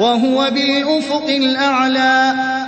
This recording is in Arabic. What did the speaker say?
وَهُوَ بِالْأُفُقِ الْأَعْلَىٰ.